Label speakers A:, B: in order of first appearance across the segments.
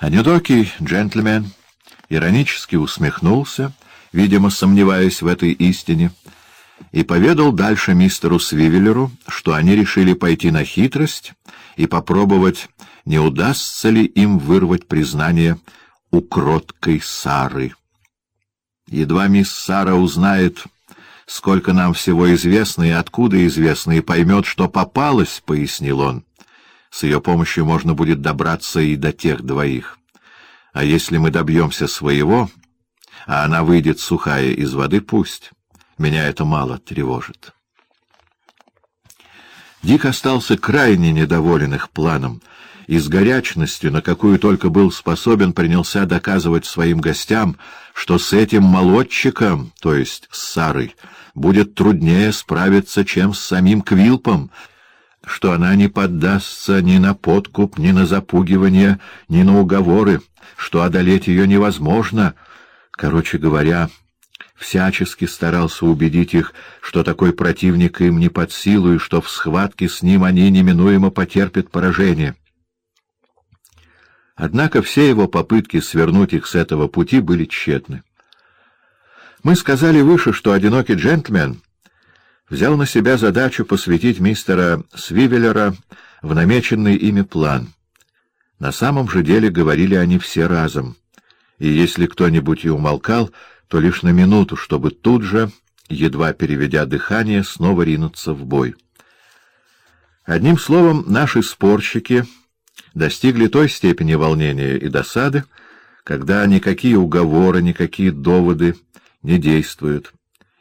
A: Одинокий джентльмен иронически усмехнулся, видимо, сомневаясь в этой истине, и поведал дальше мистеру Свивеллеру, что они решили пойти на хитрость и попробовать, не удастся ли им вырвать признание у кроткой Сары. Едва мисс Сара узнает, сколько нам всего известно и откуда известно, и поймет, что попалось, — пояснил он. С ее помощью можно будет добраться и до тех двоих. А если мы добьемся своего, а она выйдет сухая из воды, пусть. Меня это мало тревожит. Дик остался крайне недоволен их планом, и с горячностью, на какую только был способен, принялся доказывать своим гостям, что с этим молодчиком, то есть с Сарой, будет труднее справиться, чем с самим Квилпом, что она не поддастся ни на подкуп, ни на запугивание, ни на уговоры, что одолеть ее невозможно. Короче говоря, всячески старался убедить их, что такой противник им не под силу и что в схватке с ним они неминуемо потерпят поражение. Однако все его попытки свернуть их с этого пути были тщетны. Мы сказали выше, что одинокий джентльмен взял на себя задачу посвятить мистера Свивеллера в намеченный ими план. На самом же деле говорили они все разом, и если кто-нибудь и умолкал, то лишь на минуту, чтобы тут же, едва переведя дыхание, снова ринуться в бой. Одним словом, наши спорщики достигли той степени волнения и досады, когда никакие уговоры, никакие доводы не действуют,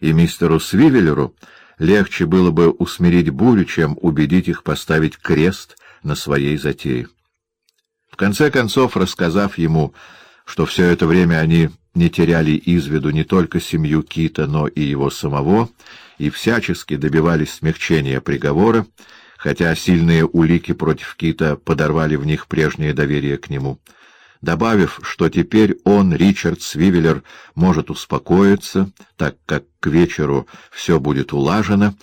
A: и мистеру Свивеллеру легче было бы усмирить бурю, чем убедить их поставить крест на своей затее. В конце концов, рассказав ему, что все это время они не теряли из виду не только семью Кита, но и его самого, и всячески добивались смягчения приговора, хотя сильные улики против Кита подорвали в них прежнее доверие к нему. Добавив, что теперь он, Ричард Свивеллер, может успокоиться, так как к вечеру все будет улажено,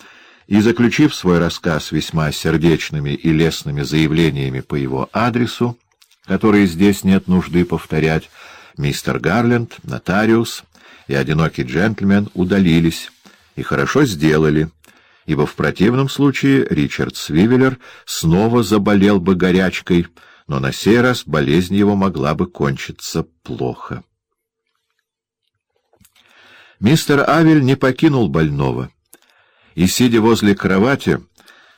A: и, заключив свой рассказ весьма сердечными и лестными заявлениями по его адресу, которые здесь нет нужды повторять, Мистер Гарленд, нотариус и одинокий джентльмен удалились, и хорошо сделали, ибо в противном случае Ричард Свивеллер снова заболел бы горячкой, но на сей раз болезнь его могла бы кончиться плохо. Мистер Авель не покинул больного, и, сидя возле кровати,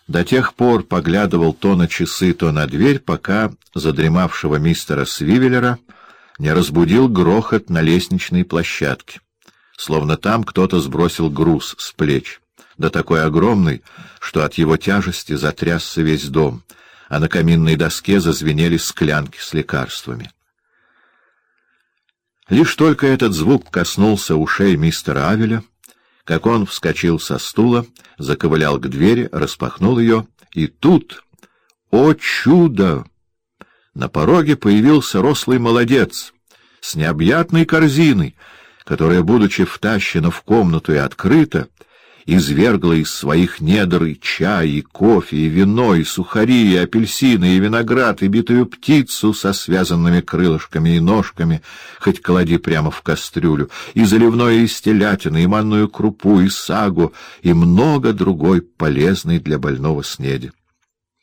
A: до тех пор поглядывал то на часы, то на дверь, пока задремавшего мистера Свивеллера не разбудил грохот на лестничной площадке, словно там кто-то сбросил груз с плеч, да такой огромный, что от его тяжести затрясся весь дом, а на каминной доске зазвенели склянки с лекарствами. Лишь только этот звук коснулся ушей мистера Авеля, как он вскочил со стула, заковылял к двери, распахнул ее, и тут, о чудо! На пороге появился рослый молодец с необъятной корзиной, которая, будучи втащена в комнату и открыта, извергла из своих недр и чай, и кофе, и вино, и сухари, и апельсины, и виноград, и битую птицу со связанными крылышками и ножками, хоть клади прямо в кастрюлю, и заливное из телятины, и манную крупу, и сагу, и много другой полезной для больного снеди.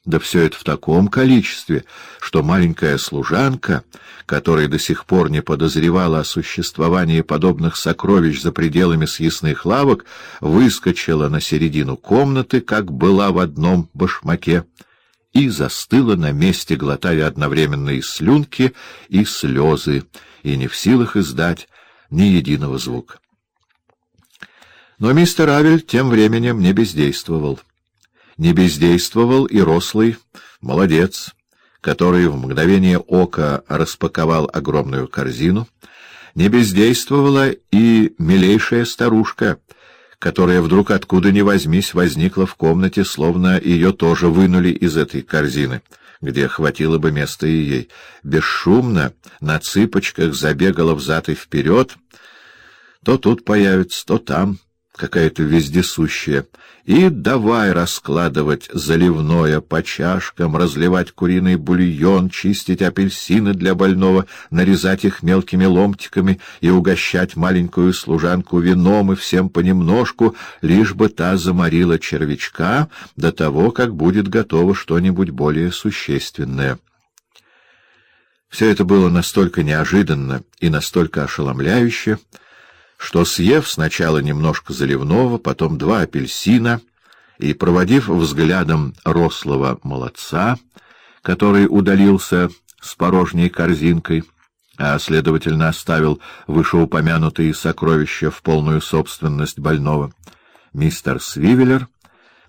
A: Да все это в таком количестве, что маленькая служанка, которая до сих пор не подозревала о существовании подобных сокровищ за пределами съестных лавок, выскочила на середину комнаты, как была в одном башмаке, и застыла на месте, глотая одновременно и слюнки, и слезы, и не в силах издать ни единого звука. Но мистер Авель тем временем не бездействовал не бездействовал и рослый молодец, который в мгновение ока распаковал огромную корзину, не бездействовала и милейшая старушка, которая вдруг откуда ни возьмись возникла в комнате, словно ее тоже вынули из этой корзины, где хватило бы места и ей. Бесшумно, на цыпочках забегала взад и вперед, то тут появится, то там — какая-то вездесущая, и давай раскладывать заливное по чашкам, разливать куриный бульон, чистить апельсины для больного, нарезать их мелкими ломтиками и угощать маленькую служанку вином и всем понемножку, лишь бы та заморила червячка до того, как будет готово что-нибудь более существенное. Все это было настолько неожиданно и настолько ошеломляюще, что, съев сначала немножко заливного, потом два апельсина и проводив взглядом рослого молодца, который удалился с порожней корзинкой, а, следовательно, оставил вышеупомянутые сокровища в полную собственность больного, мистер Свивеллер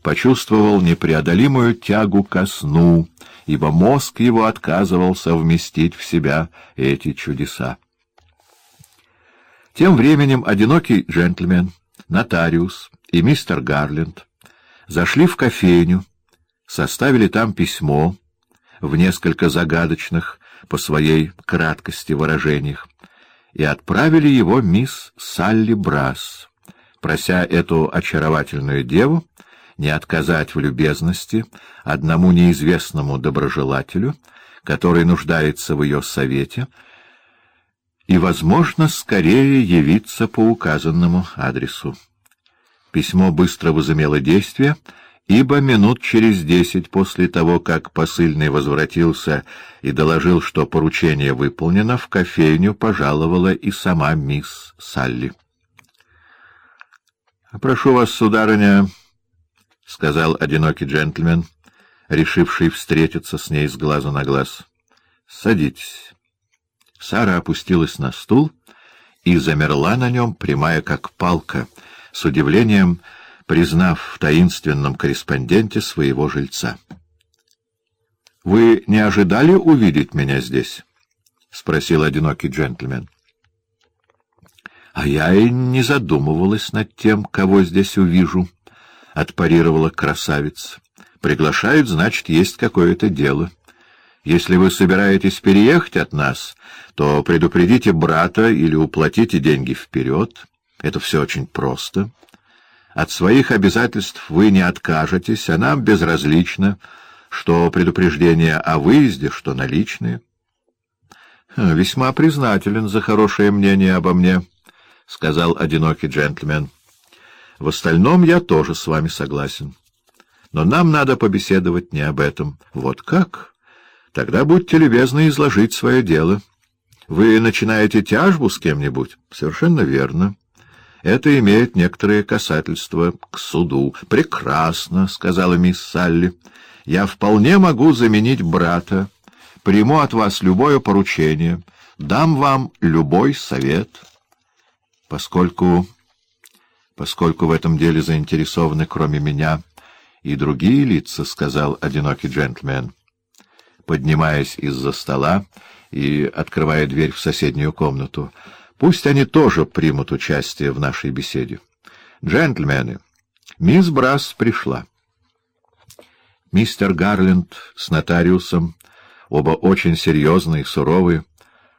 A: почувствовал непреодолимую тягу ко сну, ибо мозг его отказывался вместить в себя эти чудеса. Тем временем одинокий джентльмен, нотариус и мистер Гарленд зашли в кофейню, составили там письмо в несколько загадочных по своей краткости выражениях и отправили его мисс Салли Брас, прося эту очаровательную деву не отказать в любезности одному неизвестному доброжелателю, который нуждается в ее совете, и, возможно, скорее явиться по указанному адресу. Письмо быстро возымело действие, ибо минут через десять после того, как посыльный возвратился и доложил, что поручение выполнено, в кофейню пожаловала и сама мисс Салли. — Прошу вас, сударыня, — сказал одинокий джентльмен, решивший встретиться с ней с глазу на глаз. — Садитесь. Сара опустилась на стул и замерла на нем, прямая как палка, с удивлением признав в таинственном корреспонденте своего жильца. — Вы не ожидали увидеть меня здесь? — спросил одинокий джентльмен. — А я и не задумывалась над тем, кого здесь увижу, — отпарировала красавица. — Приглашают, значит, есть какое-то дело. Если вы собираетесь переехать от нас, то предупредите брата или уплатите деньги вперед. Это все очень просто. От своих обязательств вы не откажетесь, а нам безразлично, что предупреждение о выезде, что наличные. Хм, — Весьма признателен за хорошее мнение обо мне, — сказал одинокий джентльмен. — В остальном я тоже с вами согласен. Но нам надо побеседовать не об этом. Вот как? — Тогда будьте любезны изложить свое дело. Вы начинаете тяжбу с кем-нибудь? Совершенно верно. Это имеет некоторое касательство к суду. Прекрасно, — сказала мисс Салли. Я вполне могу заменить брата. Приму от вас любое поручение. Дам вам любой совет. Поскольку... Поскольку в этом деле заинтересованы, кроме меня, и другие лица, — сказал одинокий джентльмен, — поднимаясь из-за стола и открывая дверь в соседнюю комнату. Пусть они тоже примут участие в нашей беседе. Джентльмены, мисс Брас пришла. Мистер Гарленд с нотариусом, оба очень серьезные, суровые,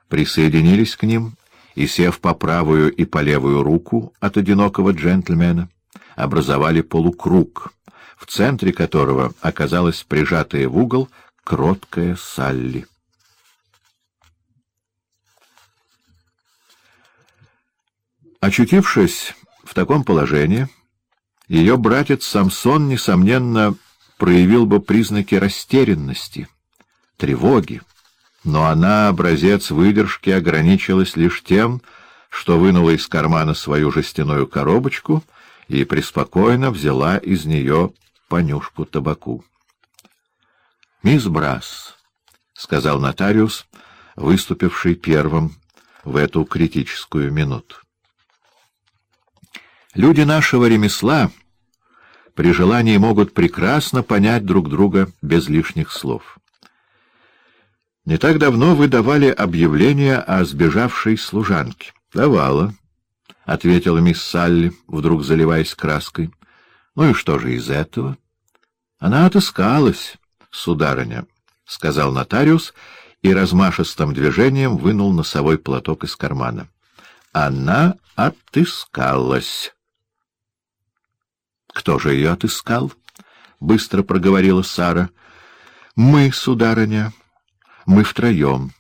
A: присоединились к ним и, сев по правую и по левую руку от одинокого джентльмена, образовали полукруг, в центре которого оказалась прижатая в угол кроткая Салли. Очутившись в таком положении, ее братец Самсон, несомненно, проявил бы признаки растерянности, тревоги, но она, образец выдержки, ограничилась лишь тем, что вынула из кармана свою жестяную коробочку и преспокойно взяла из нее понюшку табаку. — Мисс Брас, — сказал нотариус, выступивший первым в эту критическую минуту. Люди нашего ремесла при желании могут прекрасно понять друг друга без лишних слов. Не так давно вы давали объявление о сбежавшей служанке. — Давала, — ответила мисс Салли, вдруг заливаясь краской. — Ну и что же из этого? Она отыскалась сударыня, — сказал нотариус и размашистым движением вынул носовой платок из кармана. Она отыскалась. Кто же ее отыскал? — быстро проговорила Сара. — Мы, сударыня, мы втроем.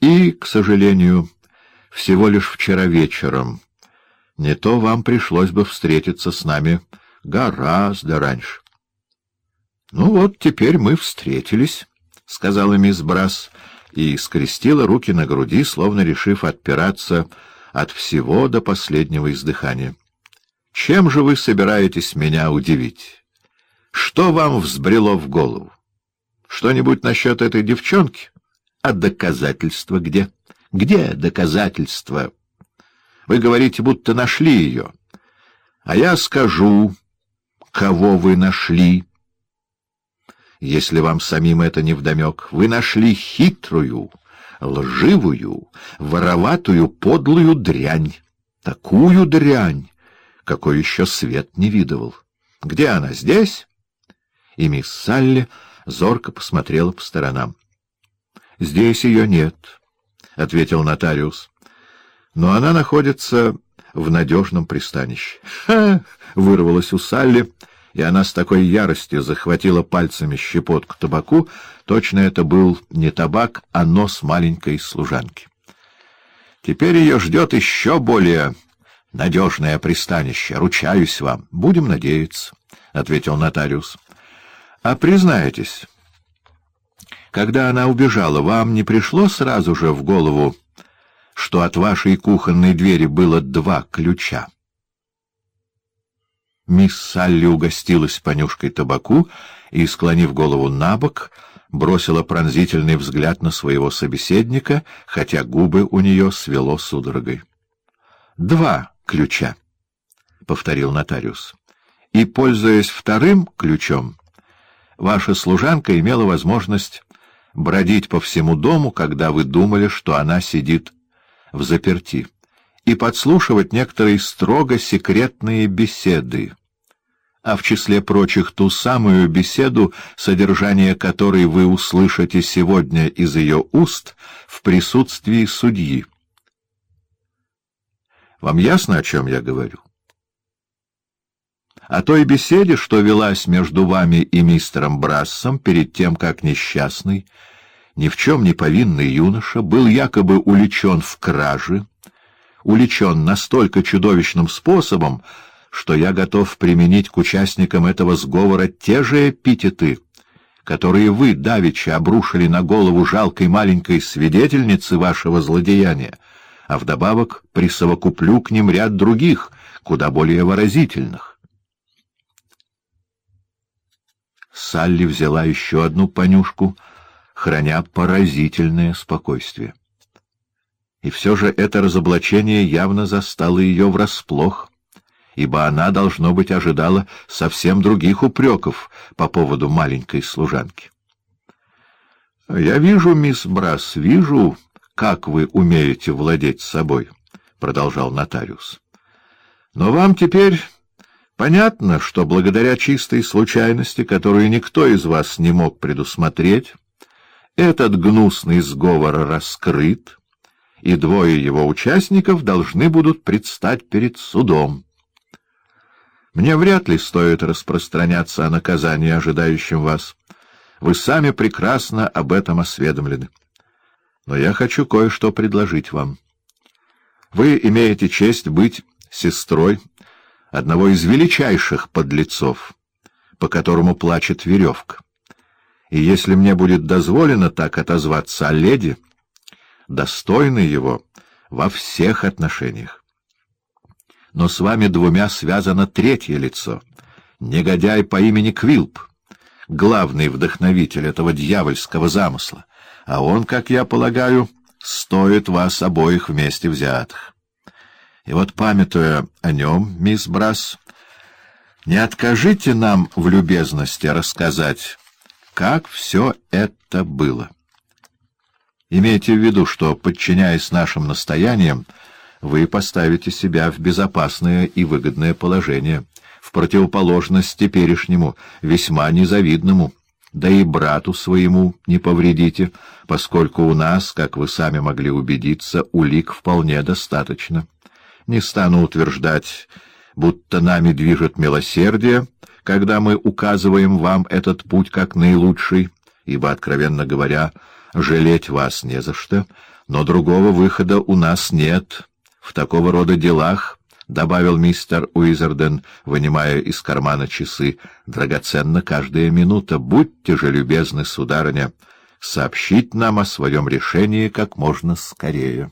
A: И, к сожалению, всего лишь вчера вечером. Не то вам пришлось бы встретиться с нами гораздо раньше. — Ну вот, теперь мы встретились, — сказала мисс Брас и скрестила руки на груди, словно решив отпираться от всего до последнего издыхания. — Чем же вы собираетесь меня удивить? Что вам взбрело в голову? Что-нибудь насчет этой девчонки? А доказательства где? Где доказательства? Вы говорите, будто нашли ее. А я скажу, кого вы нашли если вам самим это не вдомек. Вы нашли хитрую, лживую, вороватую, подлую дрянь. Такую дрянь, какой еще свет не видывал. Где она? Здесь? И мисс Салли зорко посмотрела по сторонам. — Здесь ее нет, — ответил нотариус. — Но она находится в надежном пристанище. — Ха! — вырвалась у Салли, — и она с такой яростью захватила пальцами щепотку табаку, точно это был не табак, а нос маленькой служанки. Теперь ее ждет еще более надежное пристанище, ручаюсь вам. Будем надеяться, — ответил нотариус. — А признаетесь, когда она убежала, вам не пришло сразу же в голову, что от вашей кухонной двери было два ключа? — Мисс Салли угостилась понюшкой табаку и, склонив голову на бок, бросила пронзительный взгляд на своего собеседника, хотя губы у нее свело судорогой. — Два ключа, — повторил нотариус. — И, пользуясь вторым ключом, ваша служанка имела возможность бродить по всему дому, когда вы думали, что она сидит в заперти и подслушивать некоторые строго секретные беседы, а в числе прочих ту самую беседу, содержание которой вы услышите сегодня из ее уст в присутствии судьи. Вам ясно, о чем я говорю? О той беседе, что велась между вами и мистером Брассом перед тем, как несчастный, ни в чем не повинный юноша был якобы уличен в краже, уличен настолько чудовищным способом, что я готов применить к участникам этого сговора те же эпитеты, которые вы, давеча, обрушили на голову жалкой маленькой свидетельницы вашего злодеяния, а вдобавок присовокуплю к ним ряд других, куда более выразительных. Салли взяла еще одну понюшку, храня поразительное спокойствие. И все же это разоблачение явно застало ее врасплох, ибо она, должно быть, ожидала совсем других упреков по поводу маленькой служанки. — Я вижу, мисс Брас, вижу, как вы умеете владеть собой, — продолжал нотариус. — Но вам теперь понятно, что благодаря чистой случайности, которую никто из вас не мог предусмотреть, этот гнусный сговор раскрыт, — и двое его участников должны будут предстать перед судом. Мне вряд ли стоит распространяться о наказании, ожидающем вас. Вы сами прекрасно об этом осведомлены. Но я хочу кое-что предложить вам. Вы имеете честь быть сестрой одного из величайших подлецов, по которому плачет веревка. И если мне будет дозволено так отозваться о леди, достойны его во всех отношениях. Но с вами двумя связано третье лицо, негодяй по имени Квилп, главный вдохновитель этого дьявольского замысла, а он, как я полагаю, стоит вас обоих вместе взятых. И вот, памятуя о нем, мисс Брас, не откажите нам в любезности рассказать, как все это было». Имейте в виду, что, подчиняясь нашим настояниям, вы поставите себя в безопасное и выгодное положение, в противоположность теперешнему, весьма незавидному. Да и брату своему не повредите, поскольку у нас, как вы сами могли убедиться, улик вполне достаточно. Не стану утверждать, будто нами движет милосердие, когда мы указываем вам этот путь как наилучший, ибо, откровенно говоря, жалеть вас не за что, но другого выхода у нас нет. В такого рода делах, — добавил мистер Уизерден, вынимая из кармана часы, — драгоценна каждая минута. Будьте же любезны, сударыня, сообщить нам о своем решении как можно скорее.